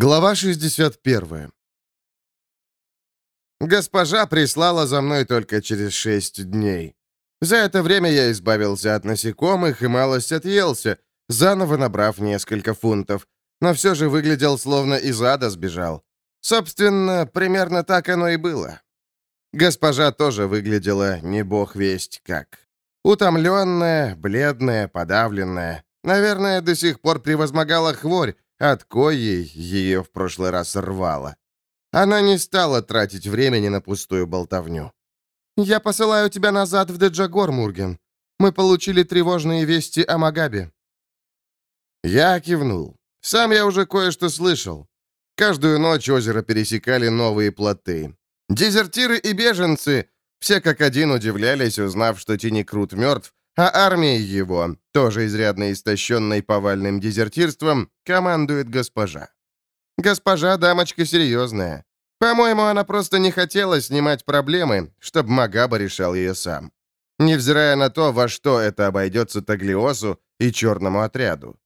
Глава 61 Госпожа прислала за мной только через шесть дней. За это время я избавился от насекомых и малость отъелся, заново набрав несколько фунтов, но все же выглядел, словно из ада сбежал. Собственно, примерно так оно и было. Госпожа тоже выглядела не бог весть как. Утомленная, бледная, подавленная. Наверное, до сих пор превозмогала хворь, от коей ее в прошлый раз рвало. Она не стала тратить времени на пустую болтовню. «Я посылаю тебя назад в Деджагор, Мурген. Мы получили тревожные вести о Магабе». Я кивнул. Сам я уже кое-что слышал. Каждую ночь озеро пересекали новые плоты. Дезертиры и беженцы, все как один удивлялись, узнав, что Тинекрут мертв, а армией его, тоже изрядно истощенной повальным дезертирством, командует госпожа. Госпожа дамочка серьезная. По-моему, она просто не хотела снимать проблемы, чтобы Магаба решал ее сам. Невзирая на то, во что это обойдется Таглиосу и черному отряду.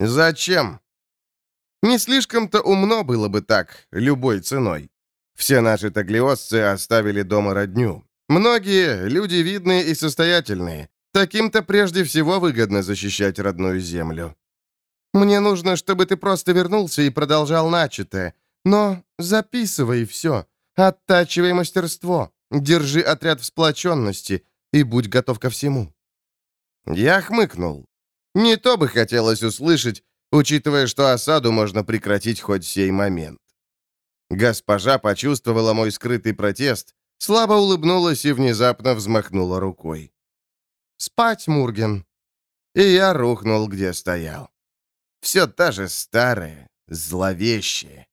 Зачем? Не слишком-то умно было бы так, любой ценой. Все наши таглиосцы оставили дома родню. Многие — люди видные и состоятельные. Таким-то прежде всего выгодно защищать родную землю. Мне нужно, чтобы ты просто вернулся и продолжал начатое. Но записывай все. Оттачивай мастерство. Держи отряд в сплоченности и будь готов ко всему». Я хмыкнул. Не то бы хотелось услышать, учитывая, что осаду можно прекратить хоть сей момент. Госпожа почувствовала мой скрытый протест, слабо улыбнулась и внезапно взмахнула рукой. «Спать, Мурген!» И я рухнул, где стоял. Все та же старая, зловещая.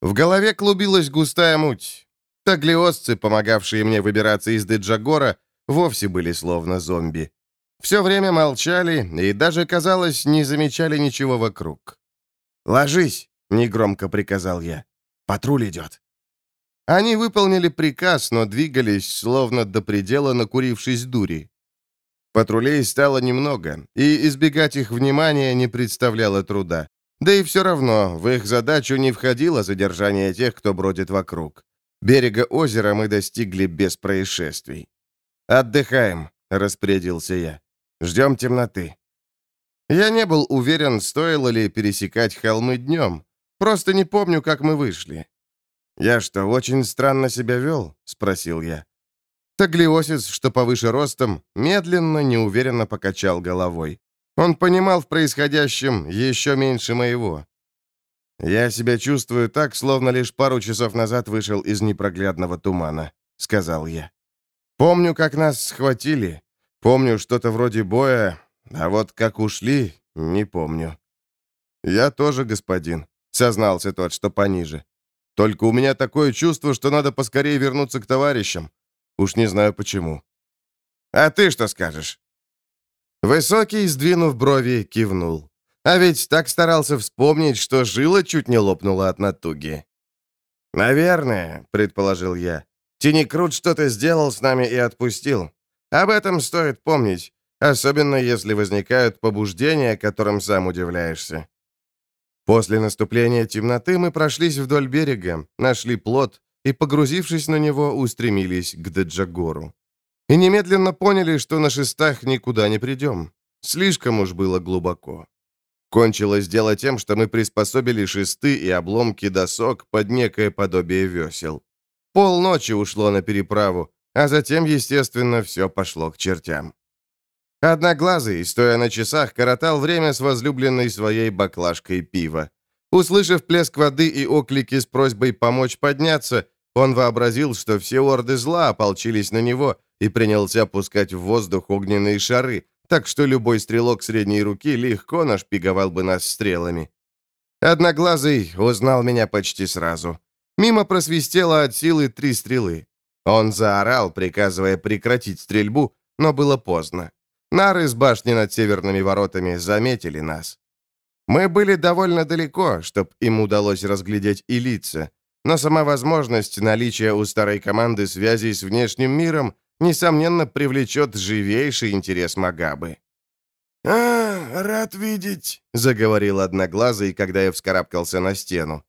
В голове клубилась густая муть. Таглиосцы, помогавшие мне выбираться из Деджагора, вовсе были словно зомби. Все время молчали и даже, казалось, не замечали ничего вокруг. «Ложись!» — негромко приказал я. «Патруль идет!» Они выполнили приказ, но двигались, словно до предела накурившись дури. Патрулей стало немного, и избегать их внимания не представляло труда. Да и все равно, в их задачу не входило задержание тех, кто бродит вокруг. Берега озера мы достигли без происшествий. «Отдыхаем», — распорядился я. «Ждем темноты». Я не был уверен, стоило ли пересекать холмы днем. Просто не помню, как мы вышли. «Я что, очень странно себя вел?» — спросил я. Таглиосис, что повыше ростом, медленно, неуверенно покачал головой. Он понимал в происходящем еще меньше моего. «Я себя чувствую так, словно лишь пару часов назад вышел из непроглядного тумана», — сказал я. «Помню, как нас схватили. Помню что-то вроде боя, а вот как ушли, не помню». «Я тоже, господин», — сознался тот, что пониже. «Только у меня такое чувство, что надо поскорее вернуться к товарищам. Уж не знаю почему». «А ты что скажешь?» Высокий, сдвинув брови, кивнул. А ведь так старался вспомнить, что жила чуть не лопнула от натуги. «Наверное», — предположил я. «Тинекрут что-то сделал с нами и отпустил. Об этом стоит помнить, особенно если возникают побуждения, которым сам удивляешься». После наступления темноты мы прошлись вдоль берега, нашли плот и, погрузившись на него, устремились к Деджагору. И немедленно поняли, что на шестах никуда не придем. Слишком уж было глубоко. Кончилось дело тем, что мы приспособили шесты и обломки досок под некое подобие весел. Полночи ушло на переправу, а затем, естественно, все пошло к чертям. Одноглазый, стоя на часах, коротал время с возлюбленной своей баклажкой пива. Услышав плеск воды и оклики с просьбой помочь подняться, он вообразил, что все орды зла ополчились на него и принялся пускать в воздух огненные шары, так что любой стрелок средней руки легко нашпиговал бы нас стрелами. Одноглазый узнал меня почти сразу. Мимо просвистело от силы три стрелы. Он заорал, приказывая прекратить стрельбу, но было поздно. Нары с башни над северными воротами заметили нас. Мы были довольно далеко, чтобы им удалось разглядеть и лица, но сама возможность наличия у старой команды связей с внешним миром несомненно, привлечет живейший интерес Магабы. «А, рад видеть», — заговорил Одноглазый, когда я вскарабкался на стену.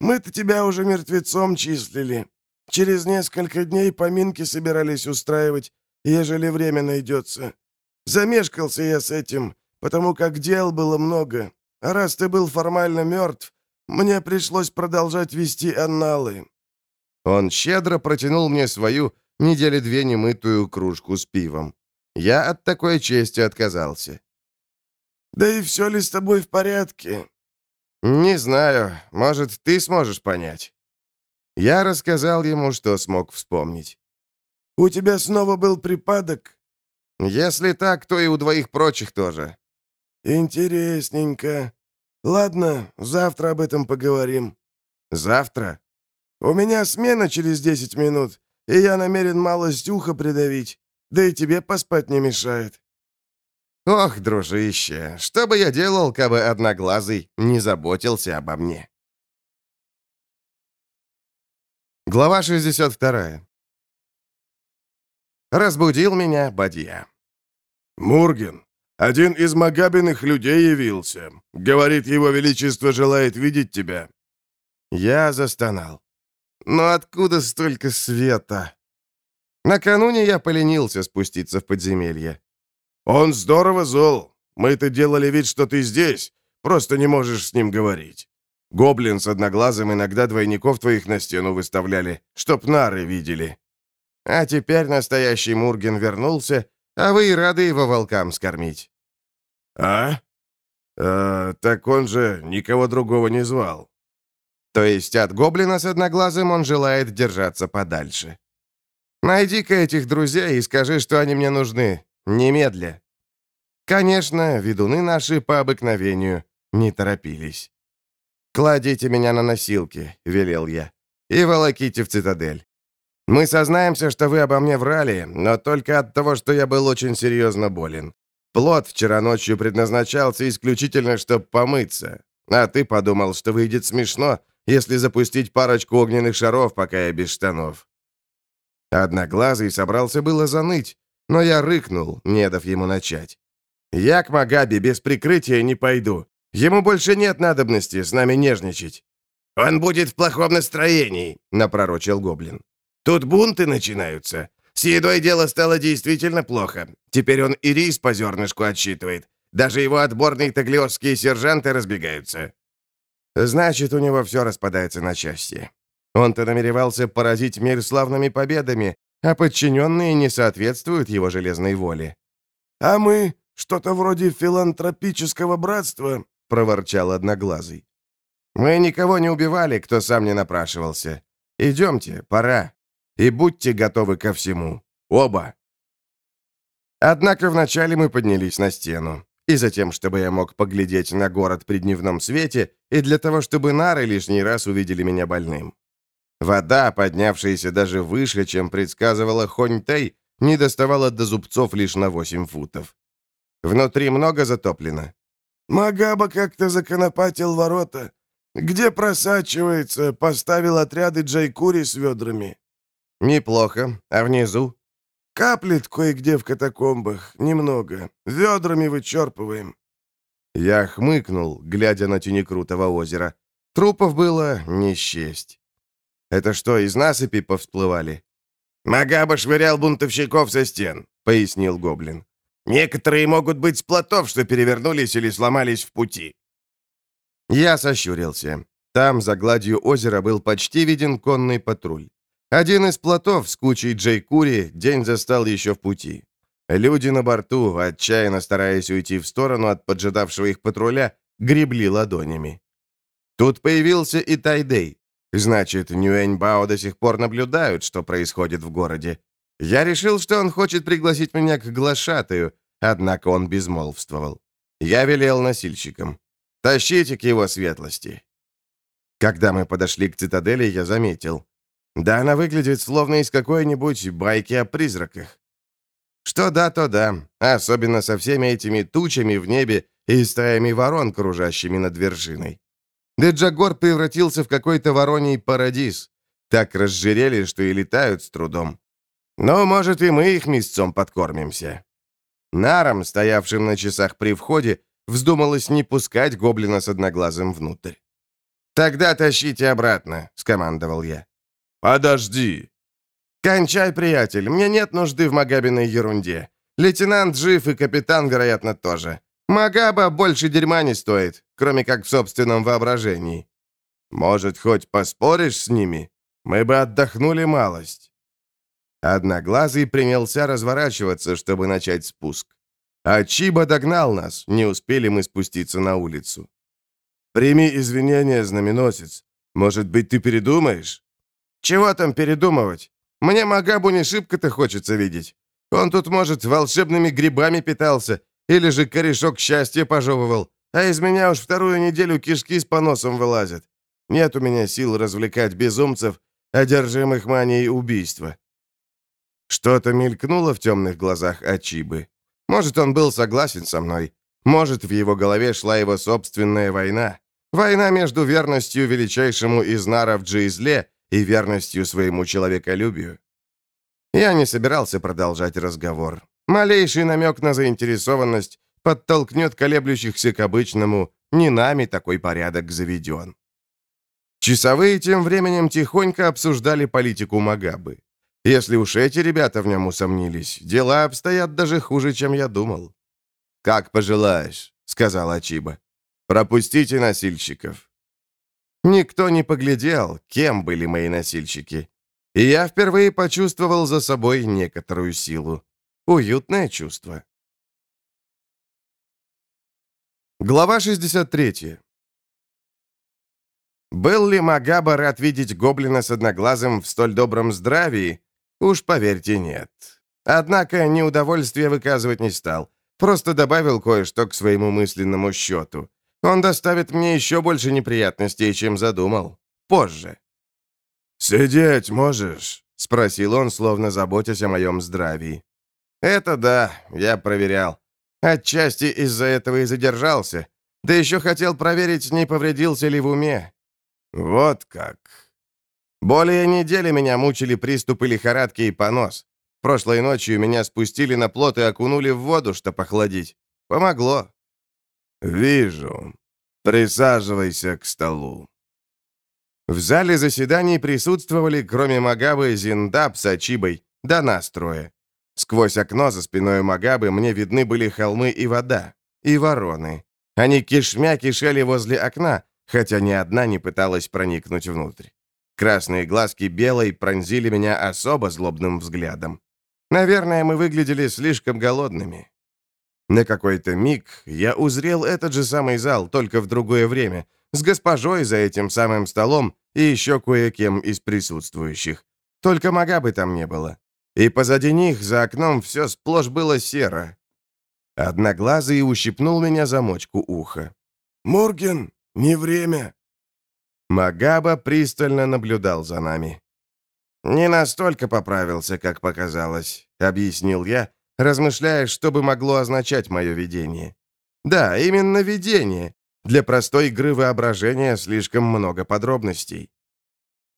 «Мы-то тебя уже мертвецом числили. Через несколько дней поминки собирались устраивать, ежели время найдется. Замешкался я с этим, потому как дел было много. А раз ты был формально мертв, мне пришлось продолжать вести анналы». Он щедро протянул мне свою, недели две немытую кружку с пивом. Я от такой чести отказался. «Да и все ли с тобой в порядке?» «Не знаю. Может, ты сможешь понять». Я рассказал ему, что смог вспомнить. «У тебя снова был припадок?» «Если так, то и у двоих прочих тоже». «Интересненько. Ладно, завтра об этом поговорим». «Завтра?» «У меня смена через 10 минут, и я намерен малость уха придавить. Да и тебе поспать не мешает». «Ох, дружище, что бы я делал, кабы Одноглазый не заботился обо мне?» Глава 62. Разбудил меня Бадья. «Мурген, один из Магабиных людей явился. Говорит, его величество желает видеть тебя». Я застонал. «Но откуда столько света?» Накануне я поленился спуститься в подземелье. «Он здорово зол. Мы-то делали вид, что ты здесь, просто не можешь с ним говорить. Гоблин с одноглазым иногда двойников твоих на стену выставляли, чтоб нары видели». «А теперь настоящий Мурген вернулся, а вы и рады его волкам скормить». «А? а так он же никого другого не звал». То есть от гоблина с одноглазым он желает держаться подальше. Найди-ка этих друзей и скажи, что они мне нужны. Немедля. Конечно, ведуны наши по обыкновению не торопились. «Кладите меня на носилки», — велел я, — «и волоките в цитадель. Мы сознаемся, что вы обо мне врали, но только от того, что я был очень серьезно болен. Плод вчера ночью предназначался исключительно, чтобы помыться. А ты подумал, что выйдет смешно, если запустить парочку огненных шаров, пока я без штанов». Одноглазый собрался было заныть, но я рыкнул, не дав ему начать. «Я к Магаби без прикрытия не пойду. Ему больше нет надобности с нами нежничать». «Он будет в плохом настроении», — напророчил Гоблин. «Тут бунты начинаются. С едой дело стало действительно плохо. Теперь он и рис по зернышку отсчитывает. Даже его отборные таглиосские сержанты разбегаются». «Значит, у него все распадается на части. Он-то намеревался поразить мир славными победами, а подчиненные не соответствуют его железной воле. «А мы что-то вроде филантропического братства», — проворчал Одноглазый. «Мы никого не убивали, кто сам не напрашивался. Идемте, пора. И будьте готовы ко всему. Оба». Однако вначале мы поднялись на стену. И затем, чтобы я мог поглядеть на город при дневном свете, и для того, чтобы нары лишний раз увидели меня больным. Вода, поднявшаяся даже выше, чем предсказывала Хонь-Тэй, не доставала до зубцов лишь на 8 футов. Внутри много затоплено. «Магаба как-то законопатил ворота. Где просачивается, поставил отряды Джайкури с ведрами». «Неплохо. А внизу?» «Каплет кое-где в катакомбах. Немного. Ведрами вычерпываем». Я хмыкнул, глядя на Тюнекрутого озера. Трупов было не счесть. Это что, из насыпи повсплывали?» «Магаба швырял бунтовщиков со стен», — пояснил Гоблин. «Некоторые могут быть с плотов, что перевернулись или сломались в пути». Я сощурился. Там, за гладью озера, был почти виден конный патруль. Один из плотов с кучей Джейкури день застал еще в пути. Люди на борту, отчаянно стараясь уйти в сторону от поджидавшего их патруля, гребли ладонями. Тут появился и Тайдей. Значит, Нюэньбао до сих пор наблюдают, что происходит в городе. Я решил, что он хочет пригласить меня к глашатаю, однако он безмолвствовал. Я велел носильщикам. «Тащите к его светлости». Когда мы подошли к цитадели, я заметил. Да она выглядит словно из какой-нибудь байки о призраках. Что да, то да, особенно со всеми этими тучами в небе и стаями ворон, кружащими над вершиной. Деджагор превратился в какой-то вороний парадиз. Так разжирели, что и летают с трудом. Но, может, и мы их мясцом подкормимся. Нарам, стоявшим на часах при входе, вздумалось не пускать гоблина с одноглазым внутрь. «Тогда тащите обратно», — скомандовал я. «Подожди!» «Кончай, приятель, мне нет нужды в Магабиной ерунде. Лейтенант жив и капитан, вероятно, тоже. Магаба больше дерьма не стоит, кроме как в собственном воображении. Может, хоть поспоришь с ними? Мы бы отдохнули малость». Одноглазый принялся разворачиваться, чтобы начать спуск. А Чиба догнал нас, не успели мы спуститься на улицу. «Прими извинения, знаменосец. Может быть, ты передумаешь?» «Чего там передумывать? Мне Магабу не шибко-то хочется видеть. Он тут, может, волшебными грибами питался, или же корешок счастья пожевывал, а из меня уж вторую неделю кишки с поносом вылазят. Нет у меня сил развлекать безумцев, одержимых манией убийства». Что-то мелькнуло в темных глазах Ачибы. Может, он был согласен со мной. Может, в его голове шла его собственная война. Война между верностью величайшему из наров Джизле и верностью своему человеколюбию. Я не собирался продолжать разговор. Малейший намек на заинтересованность подтолкнет колеблющихся к обычному «не нами такой порядок заведен». Часовые тем временем тихонько обсуждали политику Магабы. Если уж эти ребята в нем усомнились, дела обстоят даже хуже, чем я думал. «Как пожелаешь», — сказал Ачиба. «Пропустите носильщиков». Никто не поглядел, кем были мои носильщики. И я впервые почувствовал за собой некоторую силу. Уютное чувство. Глава 63. Был ли Магаба рад видеть гоблина с одноглазым в столь добром здравии? Уж поверьте, нет. Однако неудовольствие выказывать не стал. Просто добавил кое-что к своему мысленному счету. Он доставит мне еще больше неприятностей, чем задумал. Позже. «Сидеть можешь?» — спросил он, словно заботясь о моем здравии. «Это да, я проверял. Отчасти из-за этого и задержался. Да еще хотел проверить, не повредился ли в уме». «Вот как!» Более недели меня мучили приступы лихорадки и понос. Прошлой ночью меня спустили на плот и окунули в воду, чтобы охладить. Помогло. «Вижу. Присаживайся к столу». В зале заседаний присутствовали, кроме Магабы, Зиндаб с Ачибой, да настроя. Сквозь окно за спиной Магабы мне видны были холмы и вода, и вороны. Они кишмя кишели возле окна, хотя ни одна не пыталась проникнуть внутрь. Красные глазки белой пронзили меня особо злобным взглядом. Наверное, мы выглядели слишком голодными. На какой-то миг я узрел этот же самый зал, только в другое время, с госпожой за этим самым столом и еще кое-кем из присутствующих. Только Магабы там не было. И позади них, за окном, все сплошь было серо. Одноглазый ущипнул меня за мочку уха. «Морген, не время!» Магаба пристально наблюдал за нами. «Не настолько поправился, как показалось», — объяснил я, размышляя, что бы могло означать мое видение. «Да, именно видение. Для простой игры воображения слишком много подробностей».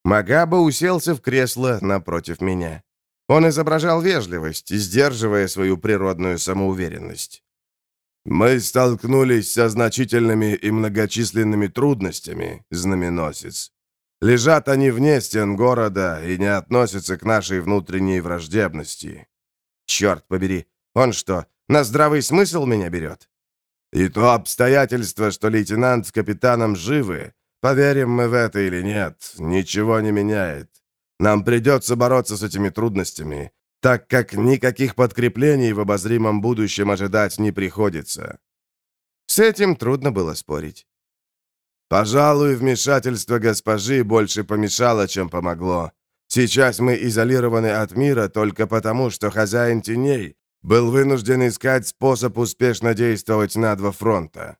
Магаба уселся в кресло напротив меня. Он изображал вежливость, сдерживая свою природную самоуверенность. «Мы столкнулись со значительными и многочисленными трудностями, знаменосец. Лежат они вне стен города и не относятся к нашей внутренней враждебности». «Черт побери, он что, на здравый смысл меня берет?» «И то обстоятельство, что лейтенант с капитаном живы, поверим мы в это или нет, ничего не меняет. Нам придется бороться с этими трудностями, так как никаких подкреплений в обозримом будущем ожидать не приходится. С этим трудно было спорить. Пожалуй, вмешательство госпожи больше помешало, чем помогло. Сейчас мы изолированы от мира только потому, что хозяин теней был вынужден искать способ успешно действовать на два фронта.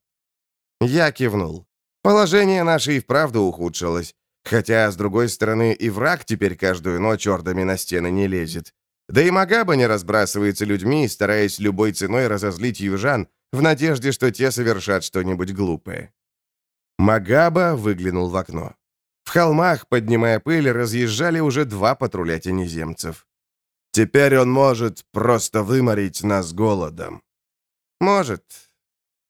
Я кивнул. Положение наше и вправду ухудшилось. Хотя, с другой стороны, и враг теперь каждую ночь ордами на стены не лезет. Да и Магаба не разбрасывается людьми, стараясь любой ценой разозлить южан, в надежде, что те совершат что-нибудь глупое. Магаба выглянул в окно. В холмах, поднимая пыль, разъезжали уже два патруля тенеземцев. «Теперь он может просто выморить нас голодом», Может.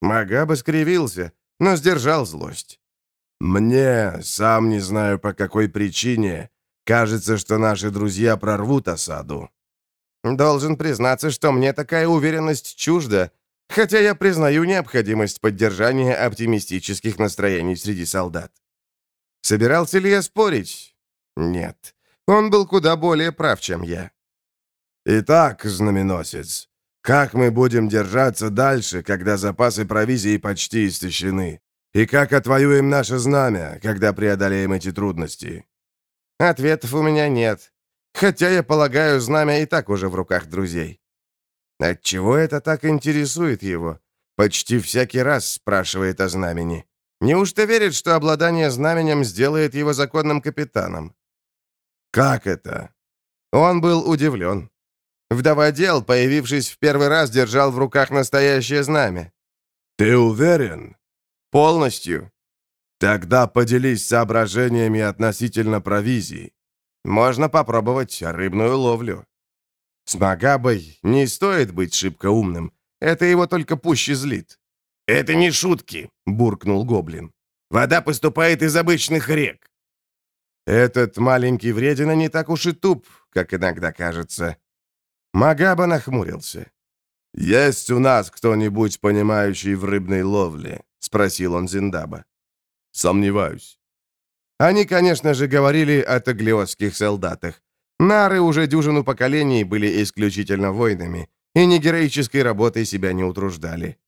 Магаба скривился, но сдержал злость. «Мне, сам не знаю по какой причине, кажется, что наши друзья прорвут осаду». «Должен признаться, что мне такая уверенность чужда, хотя я признаю необходимость поддержания оптимистических настроений среди солдат». Собирался ли я спорить? Нет. Он был куда более прав, чем я. «Итак, знаменосец, как мы будем держаться дальше, когда запасы провизии почти истощены? И как отвоюем наше знамя, когда преодолеем эти трудности?» Ответов у меня нет. Хотя, я полагаю, знамя и так уже в руках друзей. Отчего это так интересует его? Почти всякий раз спрашивает о знамени. Неужто верит, что обладание знаменем сделает его законным капитаном? Как это? Он был удивлен. Вдоводел, появившись в первый раз, держал в руках настоящее знамя. «Ты уверен?» «Полностью». «Тогда поделись соображениями относительно провизии». «Можно попробовать рыбную ловлю». С Магабой не стоит быть шибко умным. Это его только пуще злит. «Это не шутки», — буркнул Гоблин. «Вода поступает из обычных рек». Этот маленький вредина не так уж и туп, как иногда кажется. Магаба нахмурился. «Есть у нас кто-нибудь, понимающий в рыбной ловле?» — спросил он Зиндаба. «Сомневаюсь». Они, конечно же, говорили о таглиосских солдатах. Нары уже дюжину поколений были исключительно воинами, и ни героической работой себя не утруждали.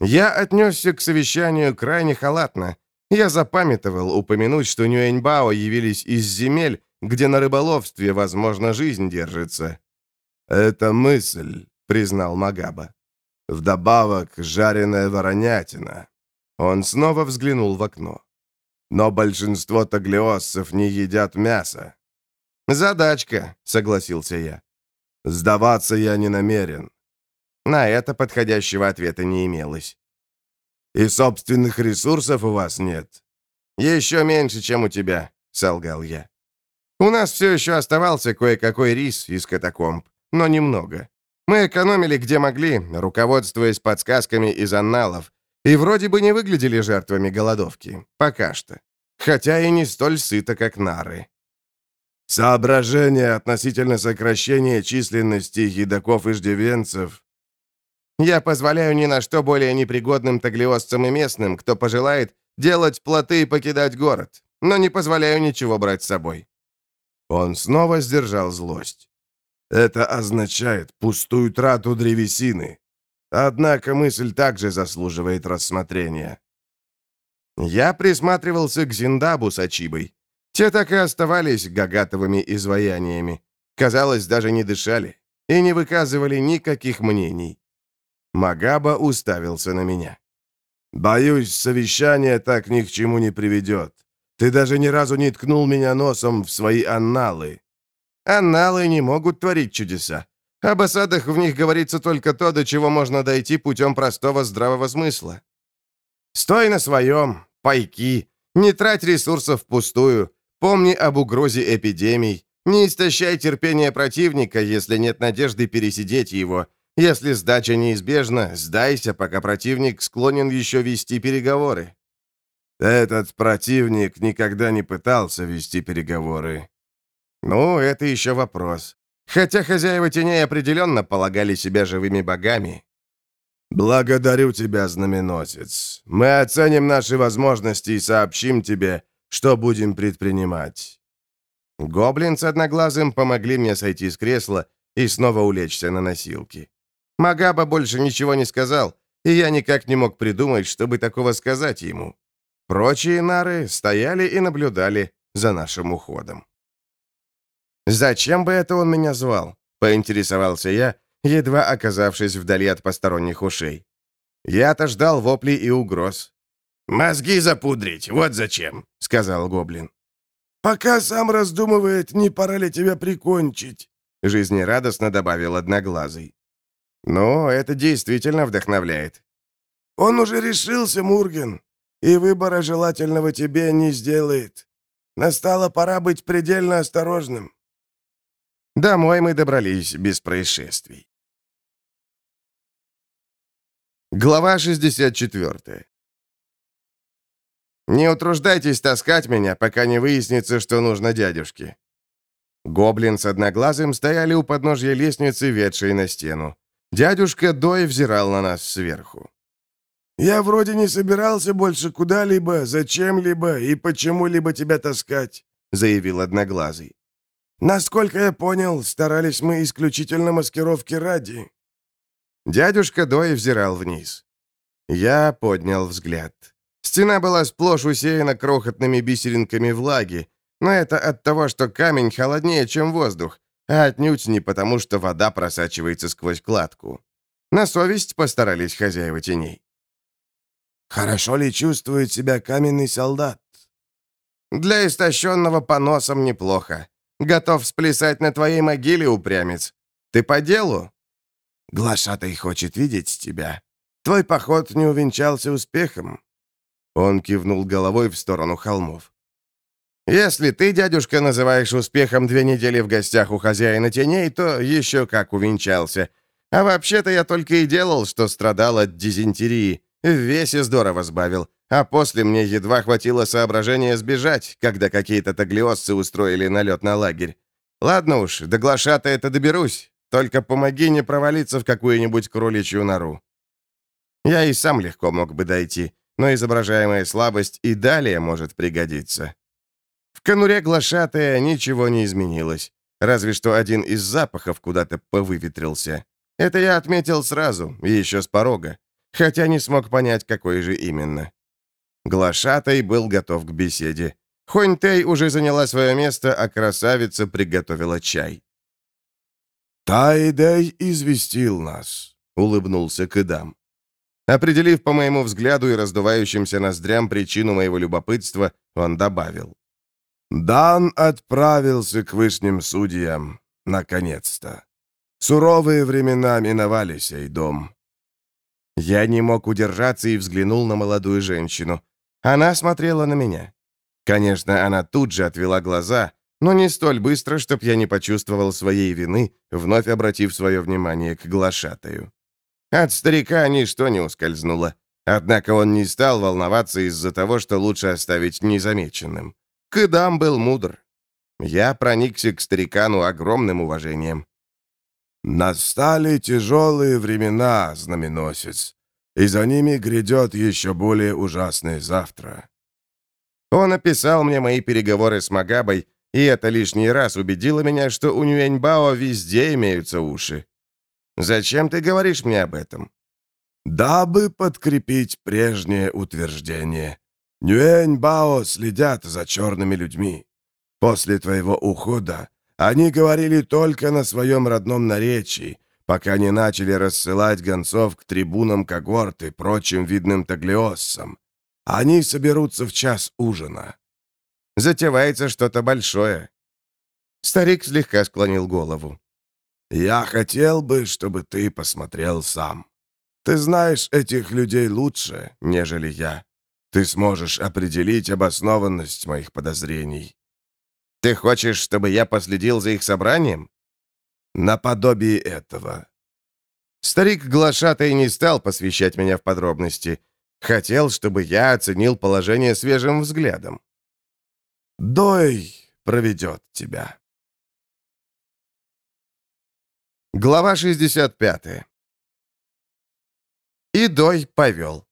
Я отнесся к совещанию крайне халатно. Я запамятовал упомянуть, что Нюэньбао явились из земель, где на рыболовстве, возможно, жизнь держится. «Это мысль», — признал Магаба. «Вдобавок жареная воронятина». Он снова взглянул в окно. «Но большинство таглиоссов не едят мясо». «Задачка», — согласился я. «Сдаваться я не намерен». На это подходящего ответа не имелось. «И собственных ресурсов у вас нет?» «Еще меньше, чем у тебя», — солгал я. «У нас все еще оставался кое-какой рис из катакомб но немного. Мы экономили где могли, руководствуясь подсказками из анналов, и вроде бы не выглядели жертвами голодовки. Пока что. Хотя и не столь сыто, как нары. Соображения относительно сокращения численности едоков-иждивенцев. Я позволяю ни на что более непригодным таглиосцам и местным, кто пожелает, делать плоты и покидать город, но не позволяю ничего брать с собой. Он снова сдержал злость. Это означает пустую трату древесины. Однако мысль также заслуживает рассмотрения. Я присматривался к Зиндабу с Ачибой. Те так и оставались гагатовыми изваяниями. Казалось, даже не дышали и не выказывали никаких мнений. Магаба уставился на меня. «Боюсь, совещание так ни к чему не приведет. Ты даже ни разу не ткнул меня носом в свои анналы. Анналы не могут творить чудеса. Об осадах в них говорится только то, до чего можно дойти путем простого здравого смысла. Стой на своем, пайки, не трать ресурсов впустую, помни об угрозе эпидемий, не истощай терпение противника, если нет надежды пересидеть его. Если сдача неизбежна, сдайся, пока противник склонен еще вести переговоры. Этот противник никогда не пытался вести переговоры. Ну, это еще вопрос. Хотя хозяева теней определенно полагали себя живыми богами. «Благодарю тебя, знаменосец. Мы оценим наши возможности и сообщим тебе, что будем предпринимать». Гоблин с одноглазым помогли мне сойти с кресла и снова улечься на носилки. Магаба больше ничего не сказал, и я никак не мог придумать, чтобы такого сказать ему. Прочие нары стояли и наблюдали за нашим уходом. «Зачем бы это он меня звал?» — поинтересовался я, едва оказавшись вдали от посторонних ушей. Я-то ждал воплей и угроз. «Мозги запудрить, вот зачем», — сказал Гоблин. «Пока сам раздумывает, не пора ли тебя прикончить», — жизнерадостно добавил Одноглазый. «Ну, это действительно вдохновляет». «Он уже решился, Мурген, и выбора желательного тебе не сделает. Настала пора быть предельно осторожным». Домой мы добрались без происшествий. Глава 64. «Не утруждайтесь таскать меня, пока не выяснится, что нужно дядюшке». Гоблин с одноглазым стояли у подножья лестницы, ведшей на стену. Дядюшка Дой взирал на нас сверху. «Я вроде не собирался больше куда-либо, зачем-либо и почему-либо тебя таскать», — заявил Одноглазый. «Насколько я понял, старались мы исключительно маскировки ради». Дядюшка Дой взирал вниз. Я поднял взгляд. Стена была сплошь усеяна крохотными бисеринками влаги, но это от того, что камень холоднее, чем воздух, а отнюдь не потому, что вода просачивается сквозь кладку. На совесть постарались хозяева теней. «Хорошо ли чувствует себя каменный солдат?» «Для истощенного поносом неплохо. Готов сплясать на твоей могиле, упрямец. Ты по делу?» «Глашатай хочет видеть тебя. Твой поход не увенчался успехом». Он кивнул головой в сторону холмов. «Если ты, дядюшка, называешь успехом две недели в гостях у хозяина теней, то еще как увенчался. А вообще-то я только и делал, что страдал от дизентерии. В весе здорово сбавил. А после мне едва хватило соображения сбежать, когда какие-то таглиосцы устроили налет на лагерь. Ладно уж, до глашата это доберусь. Только помоги не провалиться в какую-нибудь кроличью нору. Я и сам легко мог бы дойти, но изображаемая слабость и далее может пригодиться. В конуре глашатая ничего не изменилось, разве что один из запахов куда-то повыветрился. Это я отметил сразу, еще с порога, хотя не смог понять, какой же именно. Глашатай был готов к беседе. Хонь-Тэй уже заняла свое место, а красавица приготовила чай. «Тайдей известил нас», — улыбнулся Кыдам. Определив по моему взгляду и раздувающимся ноздрям причину моего любопытства, он добавил. «Дан отправился к вышним судьям, наконец-то. Суровые времена миновали сей дом». Я не мог удержаться и взглянул на молодую женщину. Она смотрела на меня. Конечно, она тут же отвела глаза, но не столь быстро, чтоб я не почувствовал своей вины, вновь обратив свое внимание к глашатаю. От старика ничто не ускользнуло. Однако он не стал волноваться из-за того, что лучше оставить незамеченным. Кыдам был мудр. Я проникся к старикану огромным уважением. «Настали тяжелые времена, знаменосец, и за ними грядет еще более ужасное завтра». Он описал мне мои переговоры с Магабой, и это лишний раз убедило меня, что у Нюэньбао везде имеются уши. Зачем ты говоришь мне об этом? Дабы подкрепить прежнее утверждение. Нюэньбао следят за черными людьми. После твоего ухода они говорили только на своем родном наречии, пока не начали рассылать гонцов к трибунам когорт и прочим видным таглиоссам. Они соберутся в час ужина. Затевается что-то большое. Старик слегка склонил голову. «Я хотел бы, чтобы ты посмотрел сам. Ты знаешь этих людей лучше, нежели я. Ты сможешь определить обоснованность моих подозрений». «Ты хочешь, чтобы я последил за их собранием?» «Наподобие этого». Старик Глашатай не стал посвящать меня в подробности. Хотел, чтобы я оценил положение свежим взглядом. Дой проведет тебя. Глава 65 И Дой повел.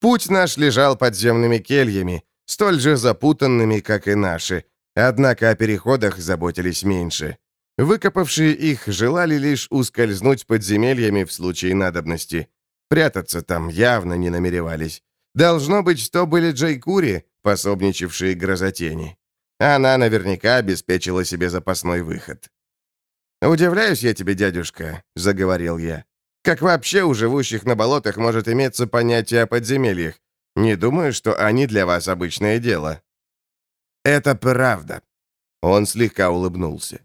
Путь наш лежал подземными кельями, столь же запутанными, как и наши, однако о переходах заботились меньше. Выкопавшие их желали лишь ускользнуть подземельями в случае надобности. Прятаться там явно не намеревались. Должно быть, то были Джейкури, пособничавшие грозотени. Она наверняка обеспечила себе запасной выход. «Удивляюсь я тебе, дядюшка», — заговорил я. «Как вообще у живущих на болотах может иметься понятие о подземельях? Не думаю, что они для вас обычное дело». «Это правда». Он слегка улыбнулся.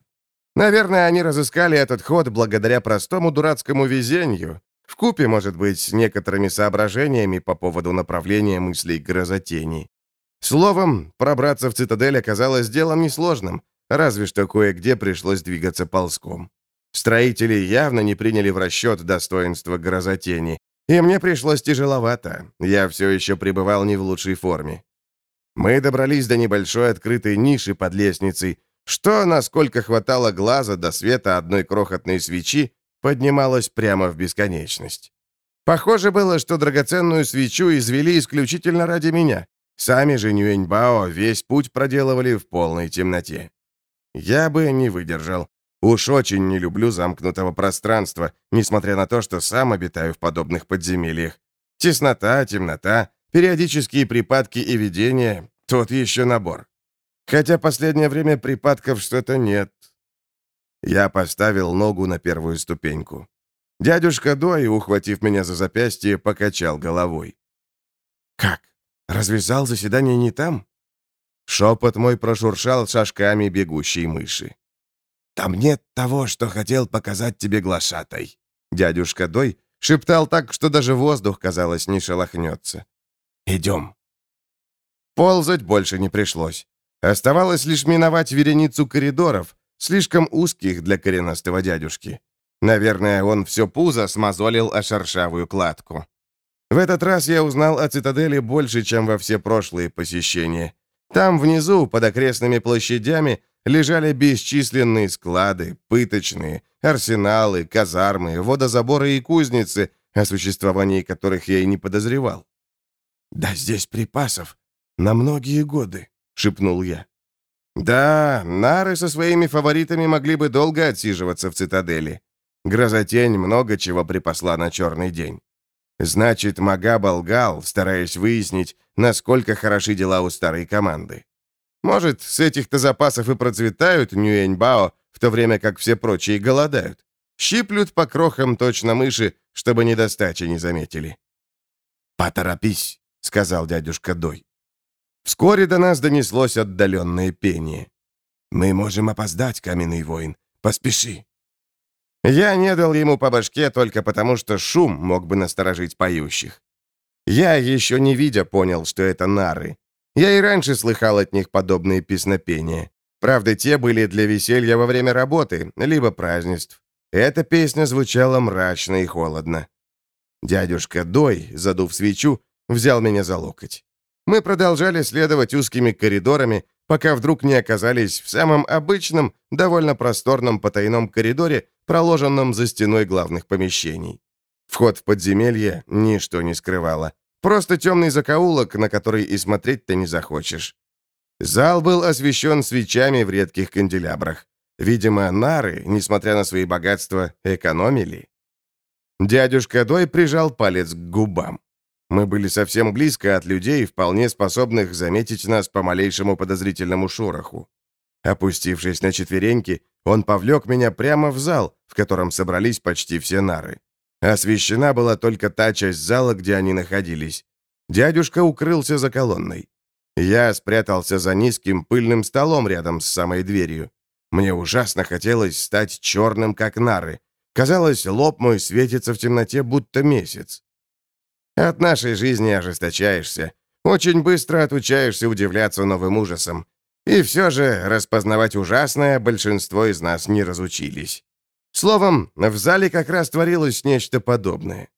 «Наверное, они разыскали этот ход благодаря простому дурацкому везению, в купе, может быть, с некоторыми соображениями по поводу направления мыслей грозотени. Словом, пробраться в цитадель оказалось делом несложным, разве что кое-где пришлось двигаться ползком. Строители явно не приняли в расчет достоинства грозотени, и мне пришлось тяжеловато. Я все еще пребывал не в лучшей форме. Мы добрались до небольшой открытой ниши под лестницей, что, насколько хватало глаза до света одной крохотной свечи, поднималось прямо в бесконечность. Похоже было, что драгоценную свечу извели исключительно ради меня. Сами же Нюэньбао весь путь проделывали в полной темноте. Я бы не выдержал. Уж очень не люблю замкнутого пространства, несмотря на то, что сам обитаю в подобных подземельях. Теснота, темнота, периодические припадки и видения — тот еще набор. Хотя последнее время припадков что-то нет. Я поставил ногу на первую ступеньку. Дядюшка Дой, ухватив меня за запястье, покачал головой. «Как? Развязал заседание не там?» Шепот мой прошуршал шажками бегущей мыши. «Там нет того, что хотел показать тебе глашатай». Дядюшка Дой шептал так, что даже воздух, казалось, не шелохнется. «Идем». Ползать больше не пришлось. Оставалось лишь миновать вереницу коридоров, слишком узких для коренастого дядюшки. Наверное, он все пузо смазолил о шершавую кладку. В этот раз я узнал о цитадели больше, чем во все прошлые посещения. Там внизу, под окрестными площадями, лежали бесчисленные склады, пыточные, арсеналы, казармы, водозаборы и кузницы, о существовании которых я и не подозревал. «Да здесь припасов на многие годы», — шепнул я. «Да, нары со своими фаворитами могли бы долго отсиживаться в цитадели. Грозотень много чего припасла на черный день. Значит, Магаб лгал, стараясь выяснить, насколько хороши дела у старой команды. Может, с этих-то запасов и процветают Нюэньбао, в то время как все прочие голодают. Щиплют по крохам точно мыши, чтобы недостачи не заметили. «Поторопись», — сказал дядюшка Дой. Вскоре до нас донеслось отдаленное пение. «Мы можем опоздать, каменный воин. Поспеши». Я не дал ему по башке только потому, что шум мог бы насторожить поющих. Я, еще не видя, понял, что это нары. Я и раньше слыхал от них подобные песнопения. Правда, те были для веселья во время работы, либо празднеств. Эта песня звучала мрачно и холодно. Дядюшка Дой, задув свечу, взял меня за локоть. Мы продолжали следовать узкими коридорами, пока вдруг не оказались в самом обычном, довольно просторном потайном коридоре, проложенном за стеной главных помещений. Вход в подземелье ничто не скрывало. Просто темный закоулок, на который и смотреть-то не захочешь. Зал был освещен свечами в редких канделябрах. Видимо, нары, несмотря на свои богатства, экономили. Дядюшка Дой прижал палец к губам. Мы были совсем близко от людей, вполне способных заметить нас по малейшему подозрительному шороху. Опустившись на четвереньки, он повлек меня прямо в зал, в котором собрались почти все нары. Освещена была только та часть зала, где они находились. Дядюшка укрылся за колонной. Я спрятался за низким пыльным столом рядом с самой дверью. Мне ужасно хотелось стать черным, как нары. Казалось, лоб мой светится в темноте, будто месяц. От нашей жизни ожесточаешься. Очень быстро отучаешься удивляться новым ужасам. И все же распознавать ужасное большинство из нас не разучились. Словом, в зале как раз творилось нечто подобное.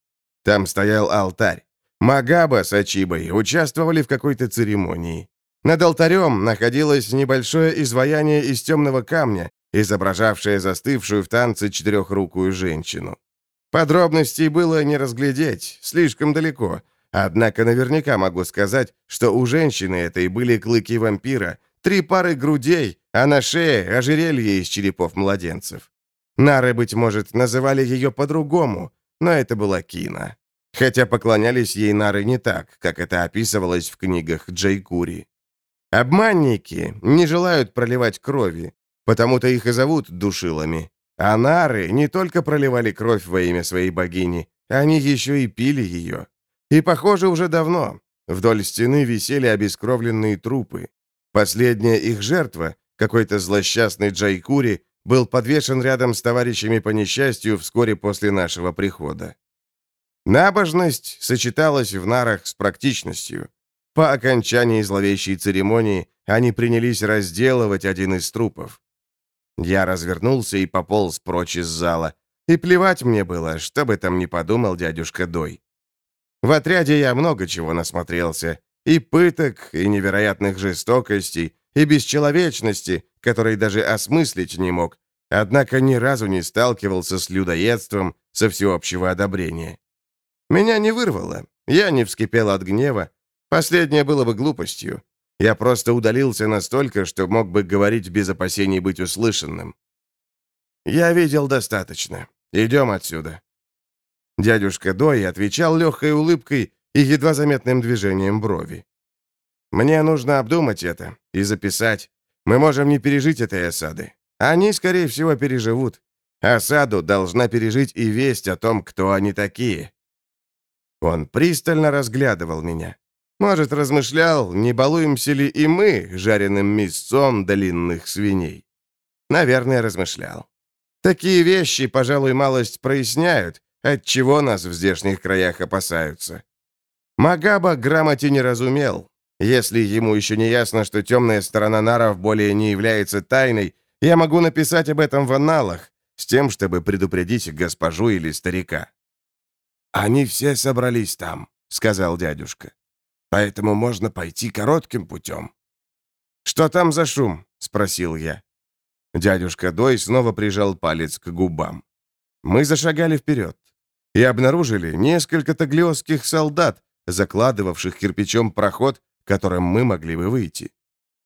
Там стоял алтарь. Магаба с Ачибой участвовали в какой-то церемонии. Над алтарем находилось небольшое изваяние из темного камня, изображавшее застывшую в танце четырехрукую женщину. Подробностей было не разглядеть, слишком далеко, однако наверняка могу сказать, что у женщины этой были клыки вампира, три пары грудей, а на шее ожерелье из черепов младенцев. Нары, быть может, называли ее по-другому, но это была Кина. Хотя поклонялись ей нары не так, как это описывалось в книгах Джейкури. Обманники не желают проливать крови, потому-то их и зовут душилами. А нары не только проливали кровь во имя своей богини, они еще и пили ее. И, похоже, уже давно. Вдоль стены висели обескровленные трупы. Последняя их жертва, какой-то злосчастный Джайкури, был подвешен рядом с товарищами по несчастью вскоре после нашего прихода. Набожность сочеталась в нарах с практичностью. По окончании зловещей церемонии они принялись разделывать один из трупов. Я развернулся и пополз прочь из зала. И плевать мне было, что бы там ни подумал дядюшка Дой. В отряде я много чего насмотрелся. И пыток, и невероятных жестокостей, и бесчеловечности, которые даже осмыслить не мог, однако ни разу не сталкивался с людоедством со всеобщего одобрения. Меня не вырвало, я не вскипел от гнева, последнее было бы глупостью. Я просто удалился настолько, что мог бы говорить без опасений быть услышанным. «Я видел достаточно. Идем отсюда». Дядюшка Дой отвечал легкой улыбкой и едва заметным движением брови. «Мне нужно обдумать это и записать. Мы можем не пережить этой осады. Они, скорее всего, переживут. Осаду должна пережить и весть о том, кто они такие». Он пристально разглядывал меня. Может, размышлял, не балуемся ли и мы жареным мясцом длинных свиней. Наверное, размышлял. Такие вещи, пожалуй, малость проясняют, от чего нас в здешних краях опасаются. Магаба грамоте не разумел. Если ему еще не ясно, что темная сторона наров более не является тайной, я могу написать об этом в аналах, с тем, чтобы предупредить госпожу или старика. «Они все собрались там», — сказал дядюшка. «Поэтому можно пойти коротким путем». «Что там за шум?» — спросил я. Дядюшка Дой снова прижал палец к губам. Мы зашагали вперед и обнаружили несколько таглиосских солдат, закладывавших кирпичом проход, которым мы могли бы выйти.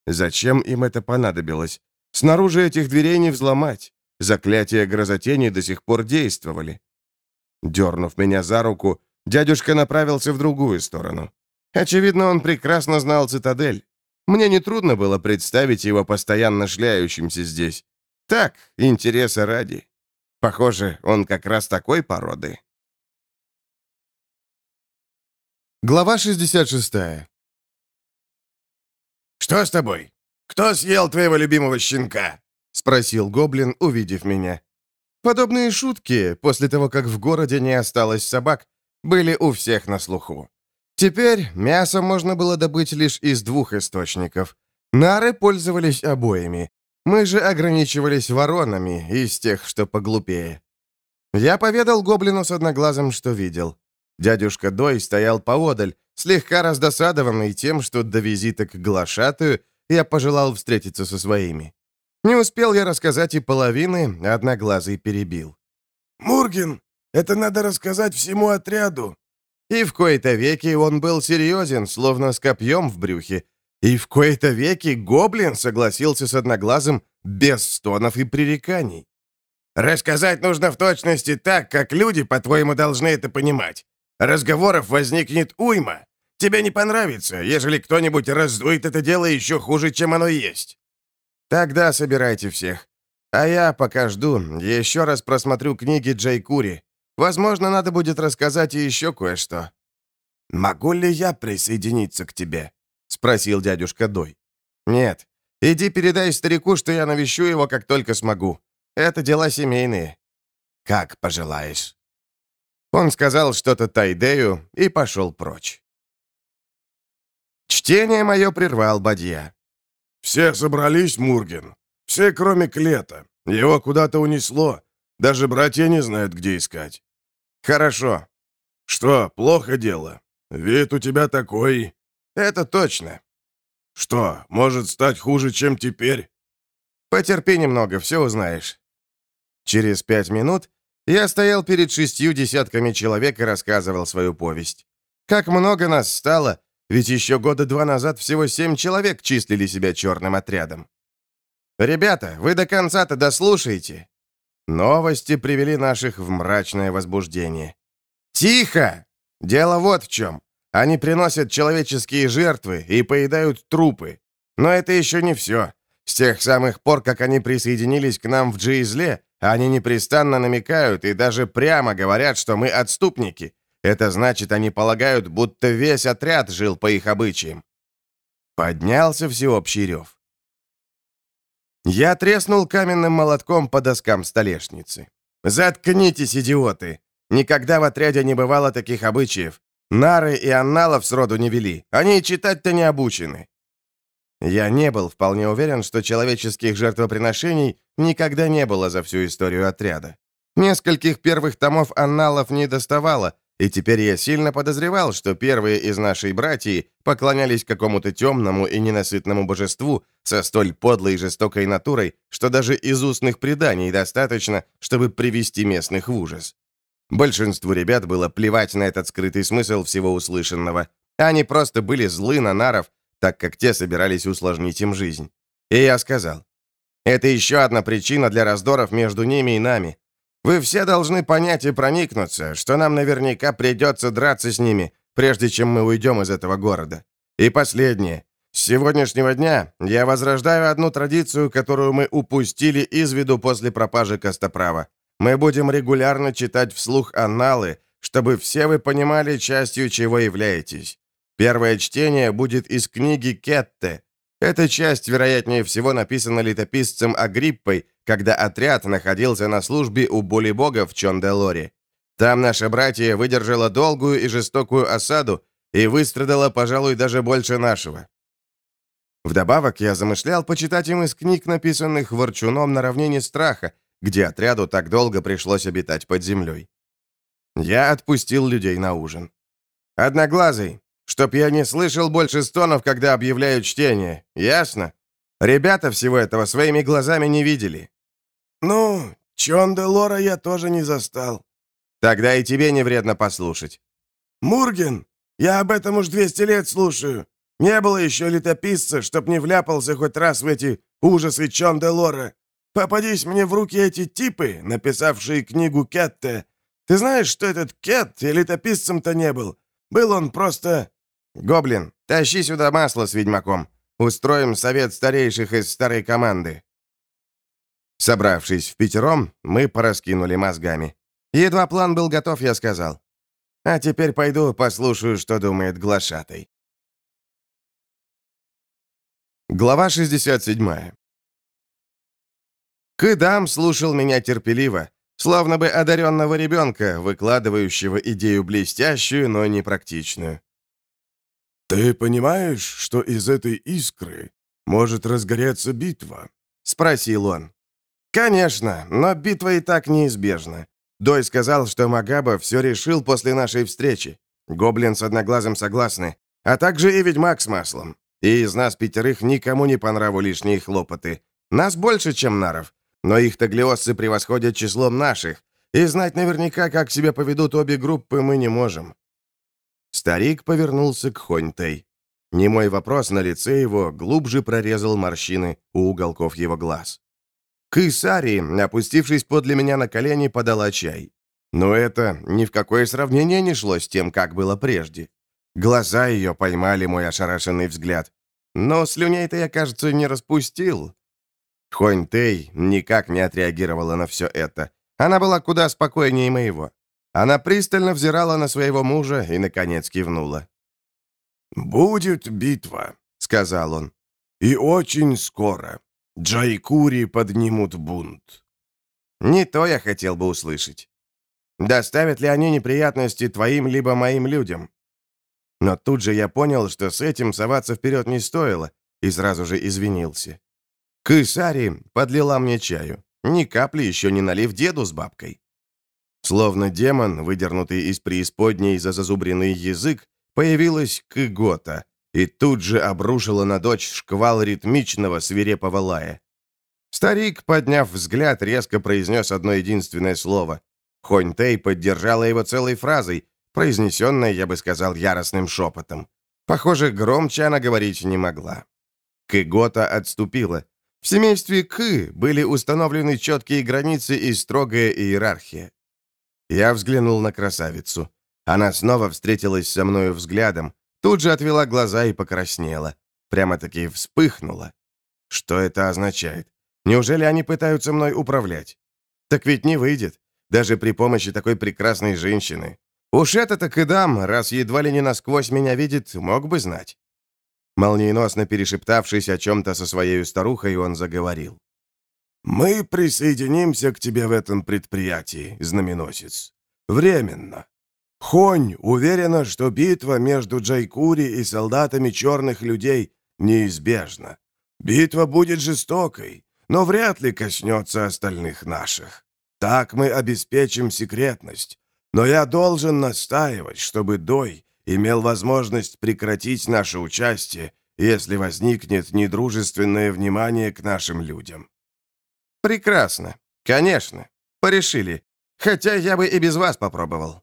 Зачем им это понадобилось? Снаружи этих дверей не взломать. Заклятия грозотени до сих пор действовали. Дернув меня за руку, дядюшка направился в другую сторону. Очевидно, он прекрасно знал цитадель. Мне нетрудно было представить его постоянно шляющимся здесь. Так, интереса ради. Похоже, он как раз такой породы. Глава 66 «Что с тобой? Кто съел твоего любимого щенка?» — спросил гоблин, увидев меня. Подобные шутки, после того, как в городе не осталось собак, были у всех на слуху. Теперь мясо можно было добыть лишь из двух источников. Нары пользовались обоими. Мы же ограничивались воронами из тех, что поглупее. Я поведал гоблину с одноглазым, что видел. Дядюшка Дой стоял поодаль, слегка раздосадованный тем, что до визита к глашатую я пожелал встретиться со своими. Не успел я рассказать и половины, одноглазый перебил. «Мургин, это надо рассказать всему отряду». И в кои-то веки он был серьезен, словно с копьем в брюхе. И в кои-то веки гоблин согласился с одноглазым без стонов и пререканий. «Рассказать нужно в точности так, как люди, по-твоему, должны это понимать. Разговоров возникнет уйма. Тебе не понравится, ежели кто-нибудь раздует это дело еще хуже, чем оно есть. Тогда собирайте всех. А я, пока жду, еще раз просмотрю книги Джей Кури. Возможно, надо будет рассказать и еще кое-что. «Могу ли я присоединиться к тебе?» — спросил дядюшка Дой. «Нет. Иди передай старику, что я навещу его, как только смогу. Это дела семейные». «Как пожелаешь». Он сказал что-то Тайдею и пошел прочь. Чтение мое прервал Бадья. «Все собрались, Мурген. Все, кроме Клета. Его куда-то унесло. Даже братья не знают, где искать». «Хорошо». «Что, плохо дело? Вид у тебя такой...» «Это точно». «Что, может стать хуже, чем теперь?» «Потерпи немного, все узнаешь». Через пять минут я стоял перед шестью десятками человек и рассказывал свою повесть. Как много нас стало, ведь еще года два назад всего семь человек числили себя черным отрядом. «Ребята, вы до конца-то дослушайте!» Новости привели наших в мрачное возбуждение. «Тихо! Дело вот в чем. Они приносят человеческие жертвы и поедают трупы. Но это еще не все. С тех самых пор, как они присоединились к нам в Джизле, они непрестанно намекают и даже прямо говорят, что мы отступники. Это значит, они полагают, будто весь отряд жил по их обычаям. Поднялся всеобщий рев. Я треснул каменным молотком по доскам столешницы. «Заткнитесь, идиоты! Никогда в отряде не бывало таких обычаев. Нары и анналов сроду не вели. Они читать-то не обучены». Я не был вполне уверен, что человеческих жертвоприношений никогда не было за всю историю отряда. Нескольких первых томов анналов не доставало, и теперь я сильно подозревал, что первые из нашей братьи поклонялись какому-то темному и ненасытному божеству со столь подлой и жестокой натурой, что даже из устных преданий достаточно, чтобы привести местных в ужас. Большинству ребят было плевать на этот скрытый смысл всего услышанного. Они просто были злы на наров, так как те собирались усложнить им жизнь. И я сказал, это еще одна причина для раздоров между ними и нами. Вы все должны понять и проникнуться, что нам наверняка придется драться с ними, прежде чем мы уйдем из этого города. И последнее. С сегодняшнего дня я возрождаю одну традицию, которую мы упустили из виду после пропажи Костоправа. Мы будем регулярно читать вслух анналы, чтобы все вы понимали, частью чего являетесь. Первое чтение будет из книги Кетте. Эта часть, вероятнее всего, написана летописцем Агриппой, когда отряд находился на службе у боли-бога в Чонделоре. Там наше братья выдержало долгую и жестокую осаду и выстрадало, пожалуй, даже больше нашего. Вдобавок, я замышлял почитать им из книг, написанных Ворчуном на равнине страха, где отряду так долго пришлось обитать под землей. Я отпустил людей на ужин. «Одноглазый, чтоб я не слышал больше стонов, когда объявляю чтение, ясно? Ребята всего этого своими глазами не видели». «Ну, Чон де Лора я тоже не застал». «Тогда и тебе не вредно послушать». «Мурген, я об этом уж 200 лет слушаю. Не было еще летописца, чтоб не вляпался хоть раз в эти ужасы Чон де Лора. Попадись мне в руки эти типы, написавшие книгу Кетте. Ты знаешь, что этот Кет и летописцем-то не был. Был он просто...» «Гоблин, тащи сюда масло с ведьмаком. Устроим совет старейших из старой команды». Собравшись в пятером, мы пораскинули мозгами. Едва план был готов, я сказал. «А теперь пойду послушаю, что думает глашатай». Глава 67 Кыдам слушал меня терпеливо, словно бы одаренного ребенка, выкладывающего идею блестящую, но непрактичную. «Ты понимаешь, что из этой искры может разгореться битва?» — спросил он. «Конечно, но битва и так неизбежна. Дой сказал, что Магаба все решил после нашей встречи. Гоблин с одноглазым согласны, а также и ведьмак с маслом. И из нас пятерых никому не по нраву лишние хлопоты. Нас больше, чем наров. Но их таглиосцы превосходят числом наших, и знать наверняка, как себя поведут обе группы, мы не можем». Старик повернулся к Хоньтэй. Немой вопрос на лице его глубже прорезал морщины у уголков его глаз. Кысари, опустившись подле меня на колени, подала чай. Но это ни в какое сравнение не шло с тем, как было прежде. Глаза ее поймали мой ошарашенный взгляд. Но слюней-то я, кажется, не распустил. Хонь Тэй никак не отреагировала на все это. Она была куда спокойнее моего. Она пристально взирала на своего мужа и, наконец, кивнула. «Будет битва», — сказал он. «И очень скоро. Джайкури поднимут бунт». Не то я хотел бы услышать. Доставят ли они неприятности твоим либо моим людям? Но тут же я понял, что с этим соваться вперед не стоило, и сразу же извинился. Кысари подлила мне чаю, ни капли еще не налив деду с бабкой. Словно демон, выдернутый из преисподней за зазубренный язык, появилась Кыгота и тут же обрушила на дочь шквал ритмичного свирепого лая. Старик, подняв взгляд, резко произнес одно единственное слово. Хонь-Тэй поддержала его целой фразой, произнесенной, я бы сказал, яростным шепотом. Похоже, громче она говорить не могла. Кыгота отступила, в семействе К были установлены четкие границы и строгая иерархия. Я взглянул на красавицу. Она снова встретилась со мною взглядом, тут же отвела глаза и покраснела. Прямо-таки вспыхнула. Что это означает? Неужели они пытаются мной управлять? Так ведь не выйдет, даже при помощи такой прекрасной женщины. Уж это-то Кыдам, раз едва ли не насквозь меня видит, мог бы знать. Молниеносно перешептавшись о чем-то со своей старухой, он заговорил. «Мы присоединимся к тебе в этом предприятии, знаменосец. Временно. Хонь уверена, что битва между Джайкури и солдатами черных людей неизбежна. Битва будет жестокой, но вряд ли коснется остальных наших. Так мы обеспечим секретность. Но я должен настаивать, чтобы Дой имел возможность прекратить наше участие, если возникнет недружественное внимание к нашим людям». «Прекрасно. Конечно. Порешили. Хотя я бы и без вас попробовал».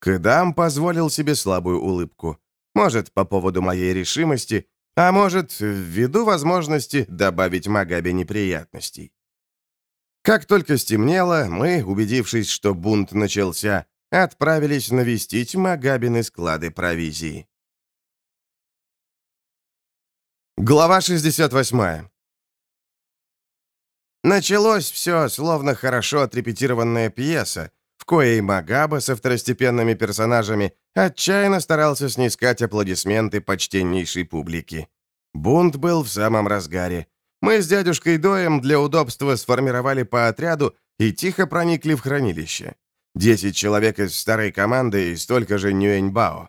Кэдам позволил себе слабую улыбку. Может, по поводу моей решимости, а может, ввиду возможности добавить Магабе неприятностей. Как только стемнело, мы, убедившись, что бунт начался, отправились навестить Магабины склады провизии. Глава 68 Началось все, словно хорошо отрепетированная пьеса, в коей Магаба со второстепенными персонажами отчаянно старался снискать аплодисменты почтеннейшей публики. Бунт был в самом разгаре. Мы с дядюшкой Доем для удобства сформировали по отряду и тихо проникли в хранилище. Десять человек из старой команды и столько же Нюэньбао.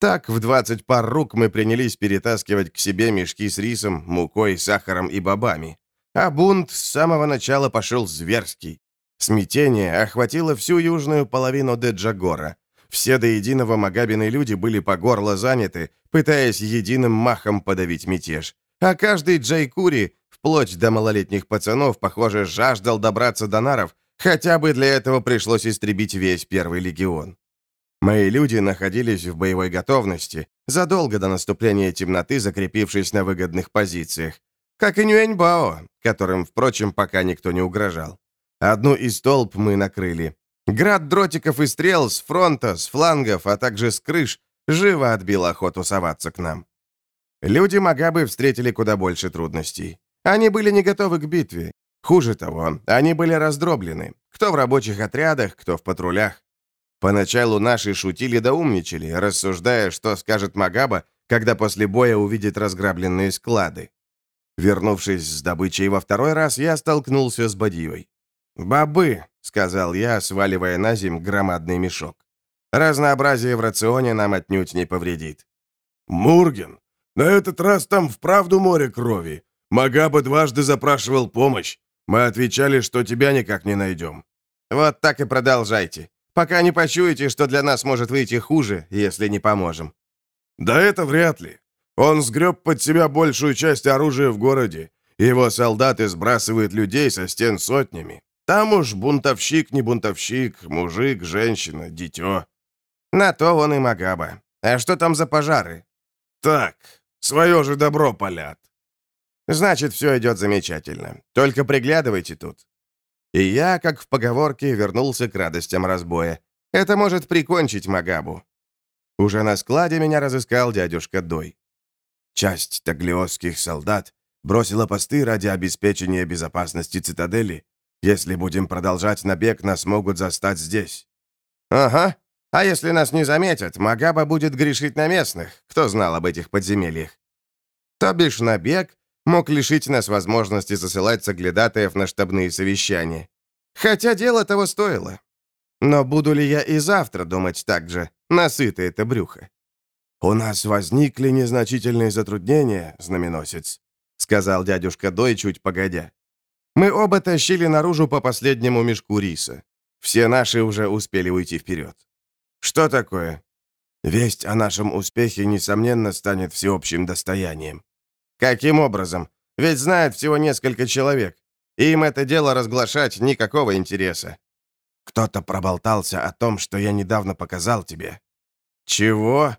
Так, в 20 пар рук мы принялись перетаскивать к себе мешки с рисом, мукой, сахаром и бобами. А бунт с самого начала пошел зверский. Смятение охватило всю южную половину Деджагора. Все до единого Магабины люди были по горло заняты, пытаясь единым махом подавить мятеж. А каждый Джайкури, вплоть до малолетних пацанов, похоже, жаждал добраться до наров, хотя бы для этого пришлось истребить весь первый легион. Мои люди находились в боевой готовности, задолго до наступления темноты, закрепившись на выгодных позициях. Как и Нюэньбао, которым, впрочем, пока никто не угрожал. Одну из толп мы накрыли. Град дротиков и стрел с фронта, с флангов, а также с крыш живо отбил охоту соваться к нам. Люди Магабы встретили куда больше трудностей. Они были не готовы к битве. Хуже того, они были раздроблены. Кто в рабочих отрядах, кто в патрулях. Поначалу наши шутили да умничали, рассуждая, что скажет Магаба, когда после боя увидит разграбленные склады. Вернувшись с добычей во второй раз, я столкнулся с Бадьей. «Бобы», — сказал я, сваливая на земь громадный мешок. «Разнообразие в рационе нам отнюдь не повредит». «Мурген, на этот раз там вправду море крови. Магаба дважды запрашивал помощь. Мы отвечали, что тебя никак не найдем». «Вот так и продолжайте, пока не почуете, что для нас может выйти хуже, если не поможем». «Да это вряд ли. Он сгреб под себя большую часть оружия в городе. Его солдаты сбрасывают людей со стен сотнями. Там уж бунтовщик не бунтовщик, мужик, женщина, дитё. На то он и Магаба. А что там за пожары? Так, свое же добро палят. Значит, все идет замечательно. Только приглядывайте тут. И я, как в поговорке, вернулся к радостям разбоя. Это может прикончить Магабу. Уже на складе меня разыскал дядюшка Дой. Часть таглиосских солдат бросила посты ради обеспечения безопасности цитадели если будем продолжать набег, нас могут застать здесь». «Ага. А если нас не заметят, Магаба будет грешить на местных. Кто знал об этих подземельях?» То бишь набег мог лишить нас возможности засылать соглядатаев на штабные совещания. Хотя дело того стоило. Но буду ли я и завтра думать так же, насыто это брюхо? «У нас возникли незначительные затруднения, знаменосец», сказал дядюшка Дой чуть погодя. Мы оба тащили наружу по последнему мешку риса. Все наши уже успели уйти вперед. Что такое? Весть о нашем успехе, несомненно, станет всеобщим достоянием. Каким образом? Ведь знает всего несколько человек. Им это дело разглашать никакого интереса. Кто-то проболтался о том, что я недавно показал тебе. Чего?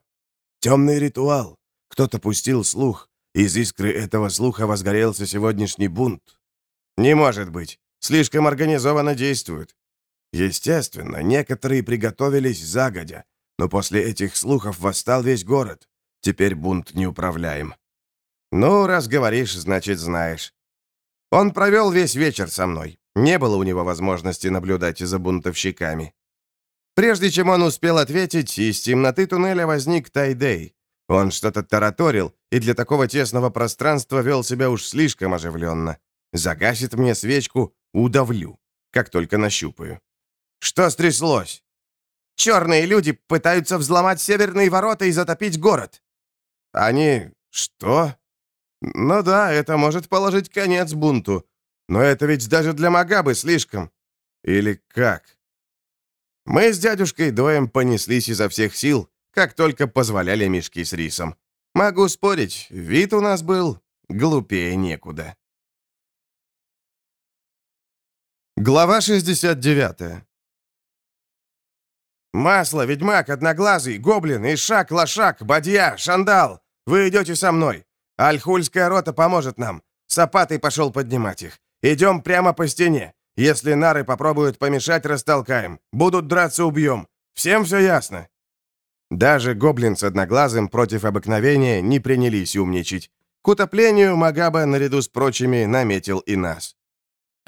Темный ритуал. Кто-то пустил слух. Из искры этого слуха возгорелся сегодняшний бунт. «Не может быть. Слишком организованно действуют». Естественно, некоторые приготовились загодя, но после этих слухов восстал весь город. Теперь бунт неуправляем. «Ну, раз говоришь, значит, знаешь». Он провел весь вечер со мной. Не было у него возможности наблюдать за бунтовщиками. Прежде чем он успел ответить, из темноты туннеля возник Тайдей. Он что-то тараторил, и для такого тесного пространства вел себя уж слишком оживленно. Загасит мне свечку, удавлю, как только нащупаю. Что стряслось? Черные люди пытаются взломать северные ворота и затопить город. Они... что? Ну да, это может положить конец бунту. Но это ведь даже для Магабы слишком. Или как? Мы с дядюшкой Доем понеслись изо всех сил, как только позволяли мешки с рисом. Могу спорить, вид у нас был глупее некуда. Глава 69 «Масло, ведьмак, одноглазый, гоблин, ишак, лошак, бадья, шандал! Вы идете со мной. Альхульская рота поможет нам. Сапатый пошел поднимать их. Идем прямо по стене. Если нары попробуют помешать, растолкаем. Будут драться, убьем. Всем все ясно?» Даже гоблин с одноглазым против обыкновения не принялись умничать. К утоплению Магаба, наряду с прочими, наметил и нас.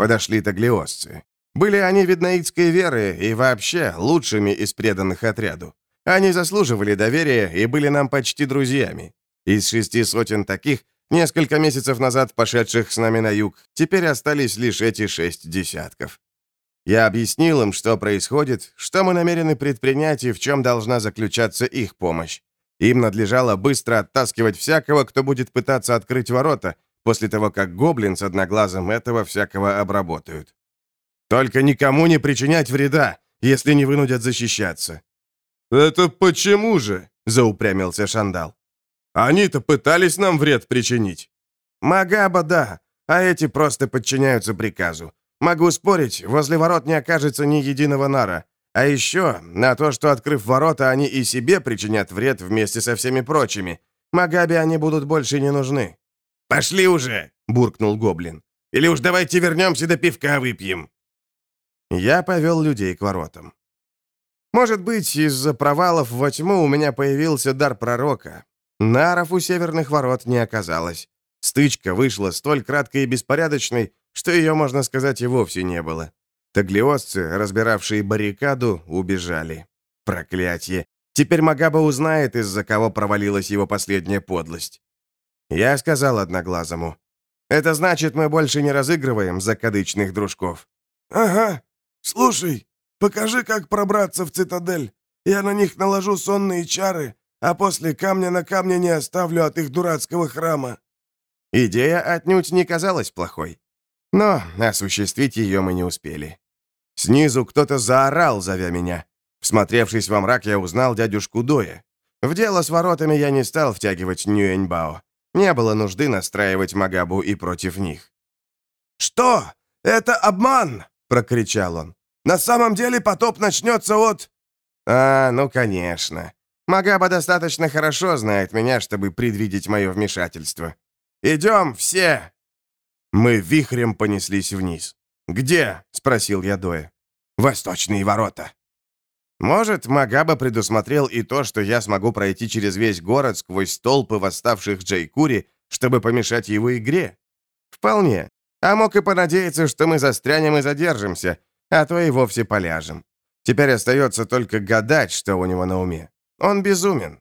Подошли таглиосцы. Были они виднаитской веры и вообще лучшими из преданных отряду. Они заслуживали доверия и были нам почти друзьями. Из шести сотен таких, несколько месяцев назад пошедших с нами на юг, теперь остались лишь эти шесть десятков. Я объяснил им, что происходит, что мы намерены предпринять и в чем должна заключаться их помощь. Им надлежало быстро оттаскивать всякого, кто будет пытаться открыть ворота, после того, как гоблин с одноглазым этого всякого обработают. Только никому не причинять вреда, если не вынудят защищаться». «Это почему же?» — заупрямился Шандал. «Они-то пытались нам вред причинить». «Магаба, да, а эти просто подчиняются приказу. Могу спорить, возле ворот не окажется ни единого нара. А еще на то, что, открыв ворота, они и себе причинят вред вместе со всеми прочими. Магабе они будут больше не нужны». «Пошли уже!» — буркнул Гоблин. «Или уж давайте вернемся до пивка выпьем». Я повел людей к воротам. Может быть, из-за провалов во тьму у меня появился дар пророка. Наров у северных ворот не оказалось. Стычка вышла столь краткой и беспорядочной, что ее, можно сказать, и вовсе не было. Таглиосцы, разбиравшие баррикаду, убежали. Проклятье! Теперь Магаба узнает, из-за кого провалилась его последняя подлость. Я сказал Одноглазому. «Это значит, мы больше не разыгрываем закадычных дружков». «Ага», «Слушай, покажи, как пробраться в цитадель. Я на них наложу сонные чары, а после камня на камне не оставлю от их дурацкого храма». Идея отнюдь не казалась плохой. Но осуществить ее мы не успели. Снизу кто-то заорал, зовя меня. Всмотревшись во мрак, я узнал дядюшку Доя. В дело с воротами я не стал втягивать Нюэньбао. Не было нужды настраивать Магабу и против них. «Что? Это обман!» прокричал он. «На самом деле потоп начнется от...» «А, ну, конечно. Магаба достаточно хорошо знает меня, чтобы предвидеть мое вмешательство. Идем, все!» Мы вихрем понеслись вниз. «Где?» — спросил я Доя. «Восточные ворота». Может, Магаба предусмотрел и то, что я смогу пройти через весь город сквозь толпы восставших Джейкури, чтобы помешать его игре? Вполне. А мог и понадеяться, что мы застрянем и задержимся, а то и вовсе поляжем. Теперь остается только гадать, что у него на уме. Он безумен.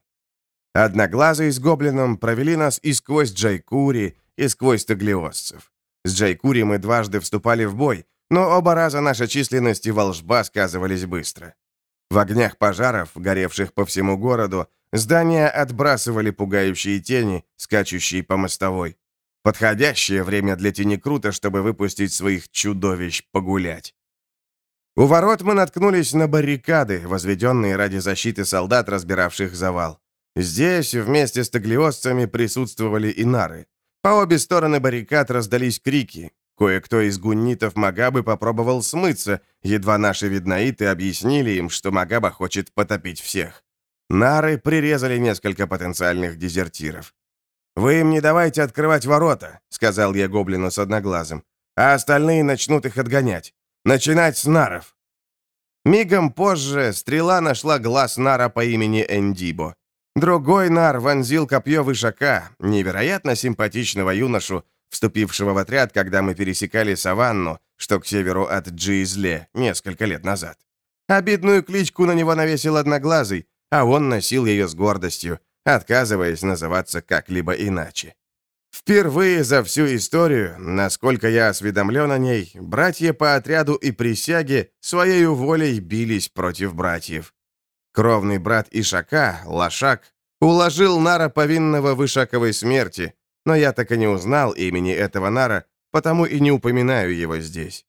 Одноглазые с гоблином провели нас и сквозь Джайкури, и сквозь таглиосцев. С Джайкури мы дважды вступали в бой, но оба раза наша численность и волжба сказывались быстро. В огнях пожаров, горевших по всему городу, здания отбрасывали пугающие тени, скачущие по мостовой. Подходящее время для тени круто, чтобы выпустить своих чудовищ погулять. У ворот мы наткнулись на баррикады, возведенные ради защиты солдат, разбиравших завал. Здесь вместе с таглиосцами присутствовали и нары. По обе стороны баррикад раздались крики. Кое-кто из гуннитов Магабы попробовал смыться, едва наши виднаиты объяснили им, что Магаба хочет потопить всех. Нары прирезали несколько потенциальных дезертиров. «Вы им не давайте открывать ворота», — сказал я гоблину с одноглазым, «а остальные начнут их отгонять. Начинать с наров». Мигом позже стрела нашла глаз нара по имени Эндибо. Другой нар вонзил копье вышака, невероятно симпатичного юношу, вступившего в отряд, когда мы пересекали саванну, что к северу от Джизле, несколько лет назад. Обидную кличку на него навесил Одноглазый, а он носил ее с гордостью, отказываясь называться как-либо иначе. Впервые за всю историю, насколько я осведомлен о ней, братья по отряду и присяге своей волей бились против братьев. Кровный брат Ишака, Лошак, уложил Нара повинного в Ишаковой смерти, но я так и не узнал имени этого Нара, потому и не упоминаю его здесь.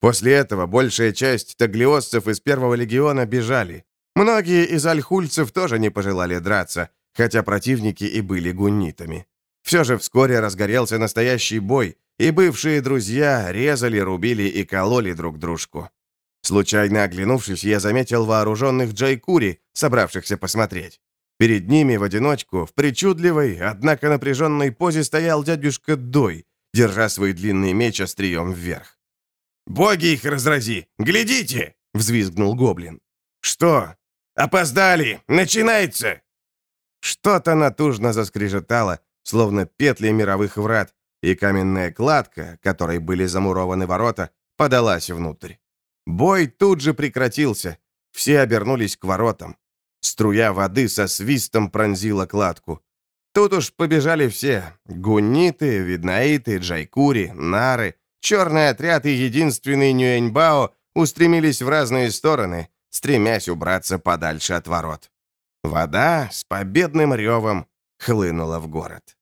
После этого большая часть таглиосцев из Первого легиона бежали. Многие из альхульцев тоже не пожелали драться, хотя противники и были гуннитами. Все же вскоре разгорелся настоящий бой, и бывшие друзья резали, рубили и кололи друг дружку. Случайно оглянувшись, я заметил вооруженных джайкури, собравшихся посмотреть. Перед ними в одиночку, в причудливой, однако напряженной позе стоял дядюшка Дой, держа свой длинный меч острием вверх. «Боги их разрази! Глядите!» — взвизгнул гоблин. «Что? Опоздали! Начинается!» Что-то натужно заскрежетало, словно петли мировых врат, и каменная кладка, которой были замурованы ворота, подалась внутрь. Бой тут же прекратился. Все обернулись к воротам. Струя воды со свистом пронзила кладку. Тут уж побежали все. Гунниты, виднаиты, джайкури, нары. Черный отряд и единственный Нюэньбао устремились в разные стороны, стремясь убраться подальше от ворот. Вода с победным ревом хлынула в город.